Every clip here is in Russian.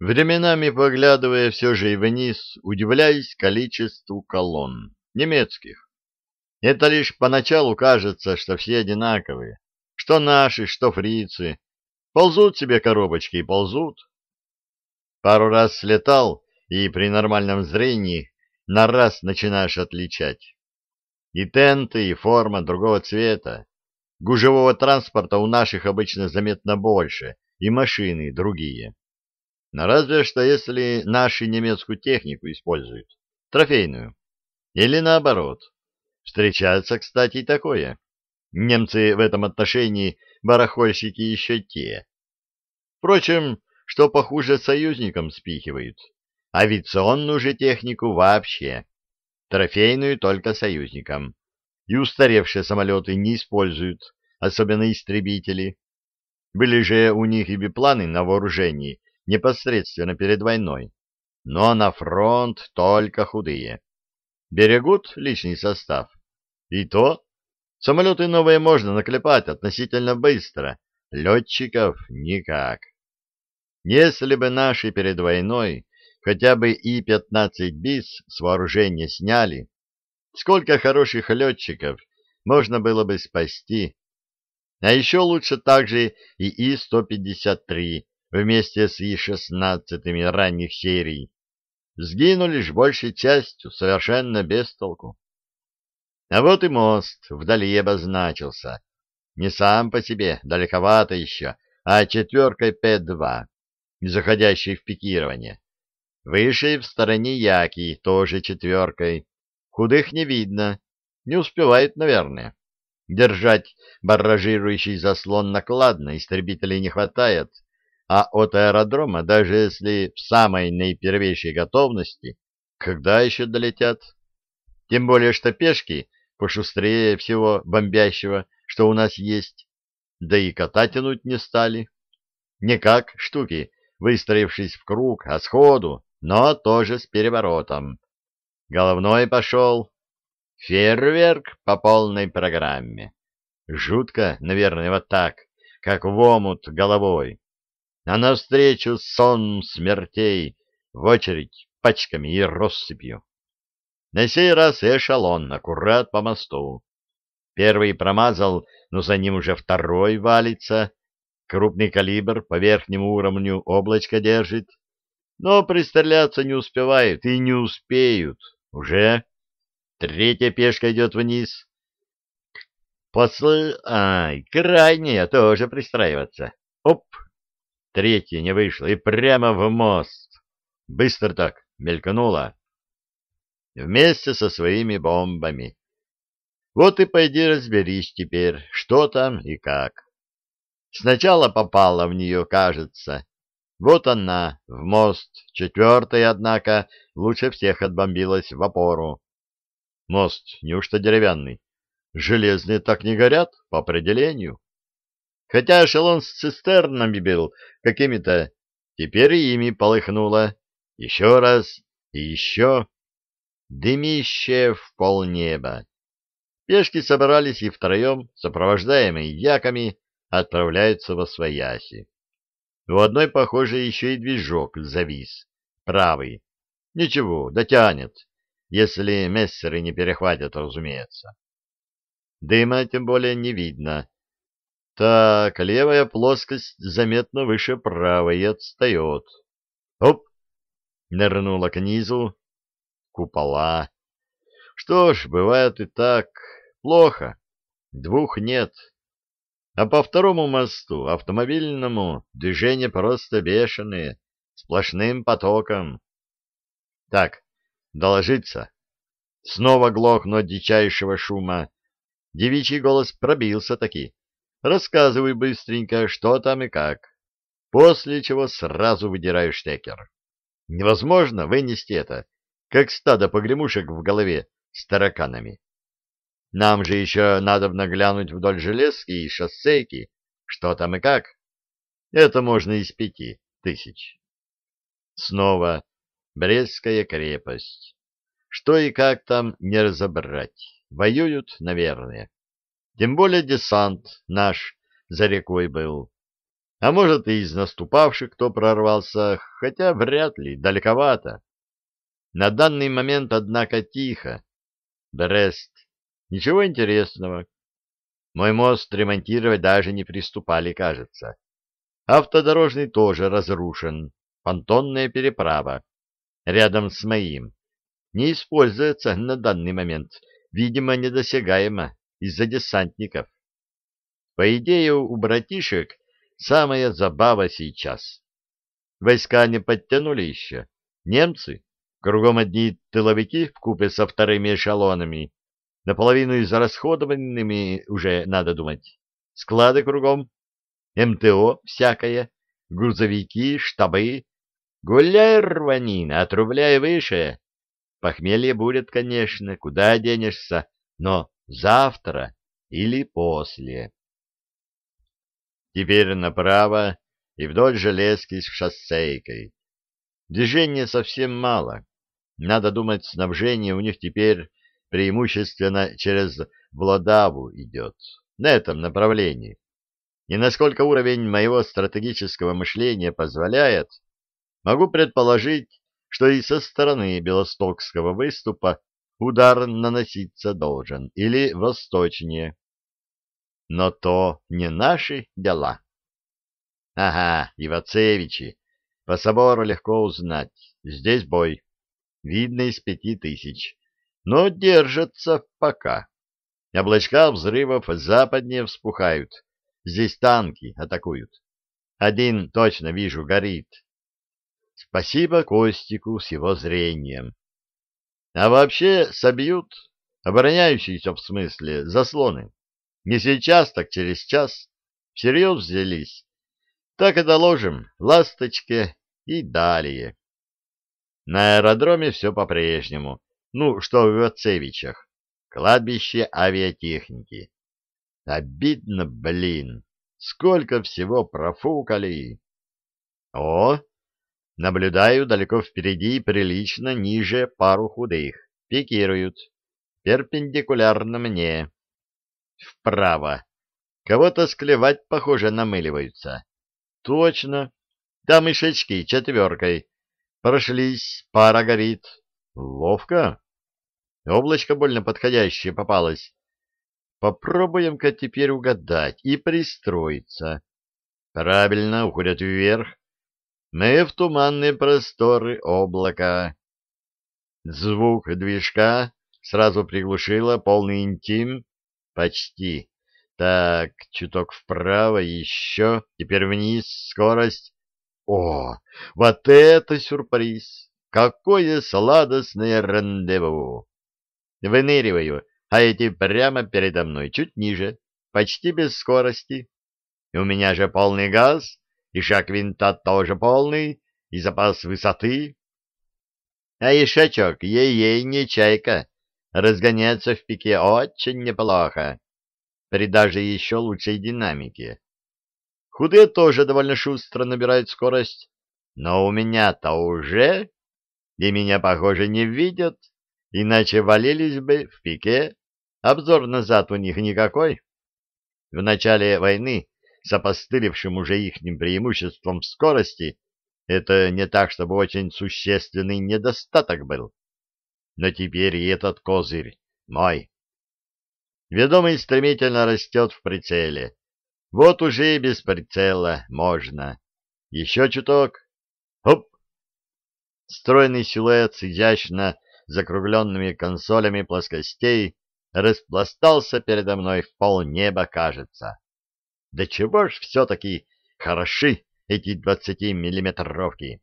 временами поглядывая все же и вниз, удивляясь количеству колонн, немецких. Это лишь поначалу кажется, что все одинаковые, что наши, что фрицы. Ползут себе коробочки и ползут. Пару раз слетал, и при нормальном зрении на раз начинаешь отличать. И тенты, и форма другого цвета. Гужевого транспорта у наших обычно заметно больше, и машины другие. Но разве что если наши немецкую технику используют, трофейную. Или наоборот. Встречается, кстати, и такое. Немцы в этом отношении барахольщики еще те. Впрочем, что похуже союзникам спихивают. Авиационную же технику вообще. Трофейную только союзникам. И устаревшие самолеты не используют, особенно истребители. Были же у них и бипланы на вооружении непосредственно перед войной. Но на фронт только худые. Берегут личный состав. И то, самолеты новые можно наклепать относительно быстро, летчиков никак. Если бы наши перед войной хотя бы И-15 БИС с вооружения сняли, сколько хороших летчиков можно было бы спасти. А еще лучше также и И-153 вместе с И-16 ранних серий. Сгинули ж большей частью совершенно без толку. А вот и мост вдали обозначился. Не сам по себе, далековато еще, а четверкой П-2, заходящей в пикирование. Выше в стороне Яки, тоже четверкой. Худых не видно, не успевает, наверное. Держать барражирующий заслон накладно, истребителей не хватает, а от аэродрома, даже если в самой наипервейшей готовности, когда еще долетят? Тем более, что пешки пошустрее всего бомбящего, что у нас есть, да и кота тянуть не стали. Не как штуки, выстроившись в круг, а сходу, но тоже с переворотом. Головной пошел. Фейерверк по полной программе. Жутко, наверное, вот так, как в омут головой. А навстречу сон смертей в очередь пачками и россыпью. На сей раз эшелон аккурат по мосту. Первый промазал, но за ним уже второй валится. Крупный калибр по верхнему уровню облачко держит. Но пристреляться не успевают и не успеют. Уже третья пешка идет вниз. После... Ай, крайняя тоже пристраиваться. Оп! Третья не вышла и прямо в мост. Быстро так мелькнула вместе со своими бомбами. Вот и пойди разберись теперь, что там и как. Сначала попала в нее, кажется. Вот она, в мост, четвертая, однако, лучше всех отбомбилась в опору. Мост неужто деревянный? Железные так не горят, по определению. Хотя эшелон с цистернами был какими-то, теперь ими полыхнуло. Еще раз и еще дымище в полнеба. Пешки собрались и втроем, сопровождаемые яками, отправляются во свояси. У одной, похоже, еще и движок завис, правый. Ничего, дотянет, если мессеры не перехватят, разумеется. Дыма тем более не видно. Так, левая плоскость заметно выше правой отстает. Оп! Нырнула к низу, купола. Что ж, бывает и так. Плохо. Двух нет. А по второму мосту, автомобильному, движение просто бешеное, сплошным потоком. Так, доложиться. Снова глохнуть дичайшего шума. Девичий голос пробился таки. Рассказывай быстренько, что там и как. После чего сразу выдираю штекер. Невозможно вынести это как стадо погремушек в голове с тараканами. Нам же еще надо наглянуть вдоль железки и шоссейки, что там и как. Это можно из пяти тысяч. Снова Брестская крепость. Что и как там не разобрать. Воюют, наверное. Тем более десант наш за рекой был. А может, и из наступавших кто прорвался, хотя вряд ли, далековато. На данный момент, однако, тихо. Брест. Ничего интересного. Мой мост ремонтировать даже не приступали, кажется. Автодорожный тоже разрушен. Понтонная переправа. Рядом с моим. Не используется на данный момент. Видимо, недосягаемо из-за десантников. По идее, у братишек самая забава сейчас. Войска не подтянули еще. Немцы, кругом одни тыловики в купе со вторыми эшелонами, наполовину израсходованными уже, надо думать. Склады кругом, МТО всякое, грузовики, штабы. Гуляй, рванина, отрубляй выше. Похмелье будет, конечно, куда денешься, но завтра или после. Теперь направо и вдоль железки с шоссейкой. Движения совсем мало. Надо думать, снабжение у них теперь преимущественно через Владаву идет, на этом направлении. И насколько уровень моего стратегического мышления позволяет, могу предположить, что и со стороны Белостокского выступа удар наноситься должен, или восточнее. Но то не наши дела. Ага, Ивацевичи. По собору легко узнать. Здесь бой. Видно из пяти тысяч. Но держатся пока. Облачка взрывов западнее вспухают. Здесь танки атакуют. Один точно вижу, горит. Спасибо Костику с его зрением. А вообще собьют, обороняющиеся в смысле, заслоны. Не сейчас, так через час. Всерьез взялись. Так и доложим ласточке и далее. На аэродроме все по-прежнему. Ну, что в Вацевичах. Кладбище авиатехники. Обидно, блин. Сколько всего профукали. О, наблюдаю далеко впереди, прилично ниже пару худых. Пикируют. Перпендикулярно мне вправо. Кого-то склевать, похоже, намыливаются. Точно. Там и шечки четверкой. Прошлись, пара горит. Ловко. Облачко больно подходящее попалось. Попробуем-ка теперь угадать и пристроиться. Правильно, уходят вверх. Мы в туманные просторы облака. Звук движка сразу приглушило полный интим, Почти. Так, чуток вправо, еще. Теперь вниз, скорость. О, вот это сюрприз! Какое сладостное рандеву! Выныриваю, а эти прямо передо мной, чуть ниже, почти без скорости. И у меня же полный газ, и шаг винта тоже полный, и запас высоты. А ишачок, ей-ей, не чайка, Разгоняться в пике очень неплохо, при даже еще лучшей динамике. Худые тоже довольно шустро набирают скорость, но у меня-то уже, и меня, похоже, не видят, иначе валились бы в пике, обзор назад у них никакой. В начале войны, с опостылевшим уже ихним преимуществом скорости, это не так, чтобы очень существенный недостаток был но теперь и этот козырь мой. Ведомый стремительно растет в прицеле. Вот уже и без прицела можно. Еще чуток. Хоп! Стройный силуэт с изящно закругленными консолями плоскостей распластался передо мной в полнеба, кажется. Да чего ж все-таки хороши эти двадцатимиллиметровки.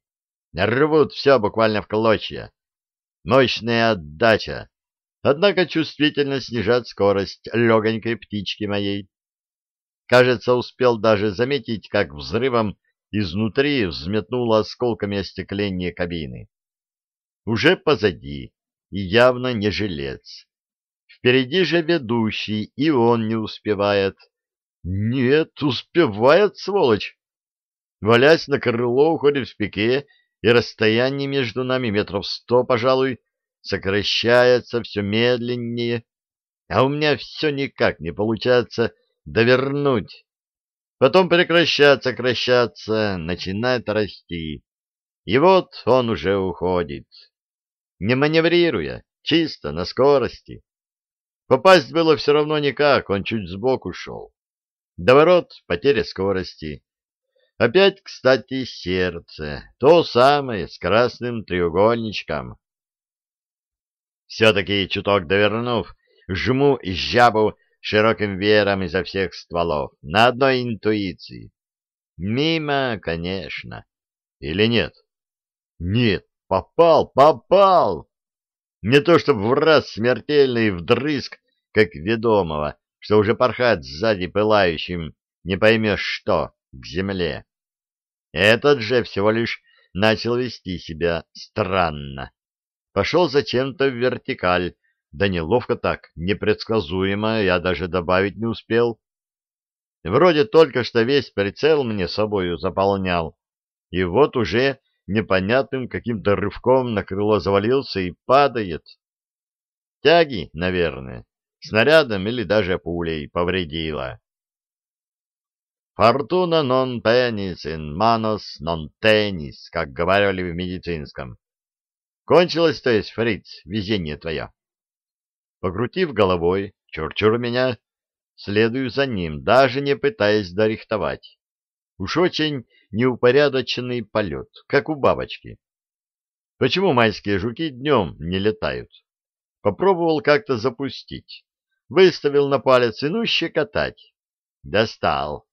Рвут все буквально в клочья. Мощная отдача. Однако чувствительно снижать скорость легонькой птички моей. Кажется, успел даже заметить, как взрывом изнутри взметнуло осколками остекление кабины. Уже позади, и явно не жилец. Впереди же ведущий, и он не успевает. Нет, успевает, сволочь. Валясь на крыло, уходит в пике и расстояние между нами метров сто, пожалуй, сокращается все медленнее, а у меня все никак не получается довернуть. Потом прекращаться, сокращаться, начинает расти. И вот он уже уходит. Не маневрируя, чисто, на скорости. Попасть было все равно никак, он чуть сбоку шел. До ворот потеря скорости. Опять, кстати, сердце, то самое, с красным треугольничком. Все-таки, чуток довернув, жму жабу широким веером изо всех стволов, на одной интуиции. Мимо, конечно. Или нет? Нет, попал, попал! Не то чтобы в раз смертельный вдрызг, как ведомого, что уже порхать сзади пылающим, не поймешь что, к земле. Этот же всего лишь начал вести себя странно. Пошел зачем-то в вертикаль, да неловко так, непредсказуемо, я даже добавить не успел. Вроде только что весь прицел мне собою заполнял, и вот уже непонятным каким-то рывком на крыло завалился и падает. Тяги, наверное, снарядом или даже пулей повредила. «Фортуна нон пенис ин манос нон теннис», как говорили в медицинском. Кончилось, то есть, фриц, везение твое. Покрутив головой, чур-чур меня, следую за ним, даже не пытаясь дорихтовать. Уж очень неупорядоченный полет, как у бабочки. Почему майские жуки днем не летают? Попробовал как-то запустить. Выставил на палец и ну щекотать. Достал.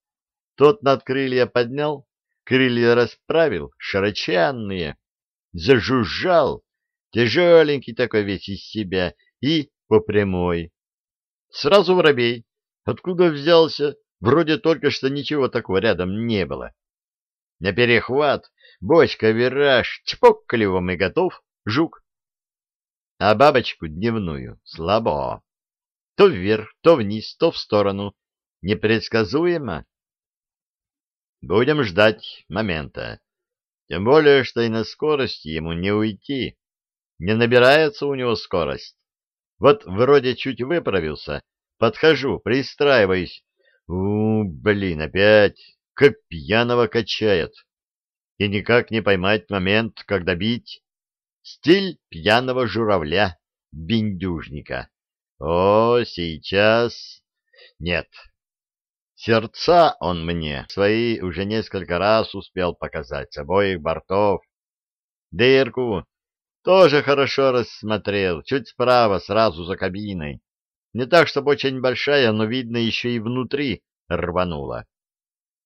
Тот над крылья поднял, крылья расправил, широченные. Зажужжал, тяжеленький такой весь из себя, и по прямой. Сразу воробей. Откуда взялся? Вроде только что ничего такого рядом не было. На перехват, бочка, вираж, чпок клювом и готов, жук. А бабочку дневную слабо. То вверх, то вниз, то в сторону. Непредсказуемо. Будем ждать момента. Тем более, что и на скорости ему не уйти. Не набирается у него скорость. Вот вроде чуть выправился, подхожу, пристраиваюсь. У, блин, опять, как пьяного качает. И никак не поймать момент, когда бить. Стиль пьяного журавля, биндюжника. О, сейчас... Нет. Сердца он мне свои уже несколько раз успел показать с обоих бортов. Дырку тоже хорошо рассмотрел, чуть справа, сразу за кабиной. Не так, чтобы очень большая, но видно еще и внутри рванула.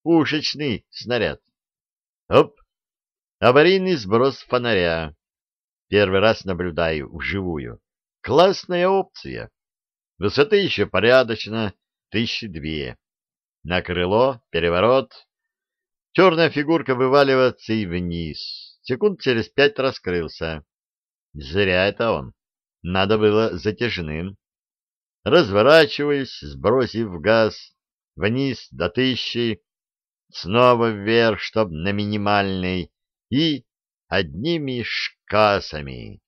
Пушечный снаряд. Оп! Аварийный сброс фонаря. Первый раз наблюдаю вживую. Классная опция. Высоты еще порядочно, тысячи две. На крыло, переворот. Черная фигурка вываливается и вниз. Секунд через пять раскрылся. Зря это он. Надо было затяжным. Разворачиваясь, сбросив газ, вниз до тысячи, снова вверх, чтоб на минимальной, и одними шкасами.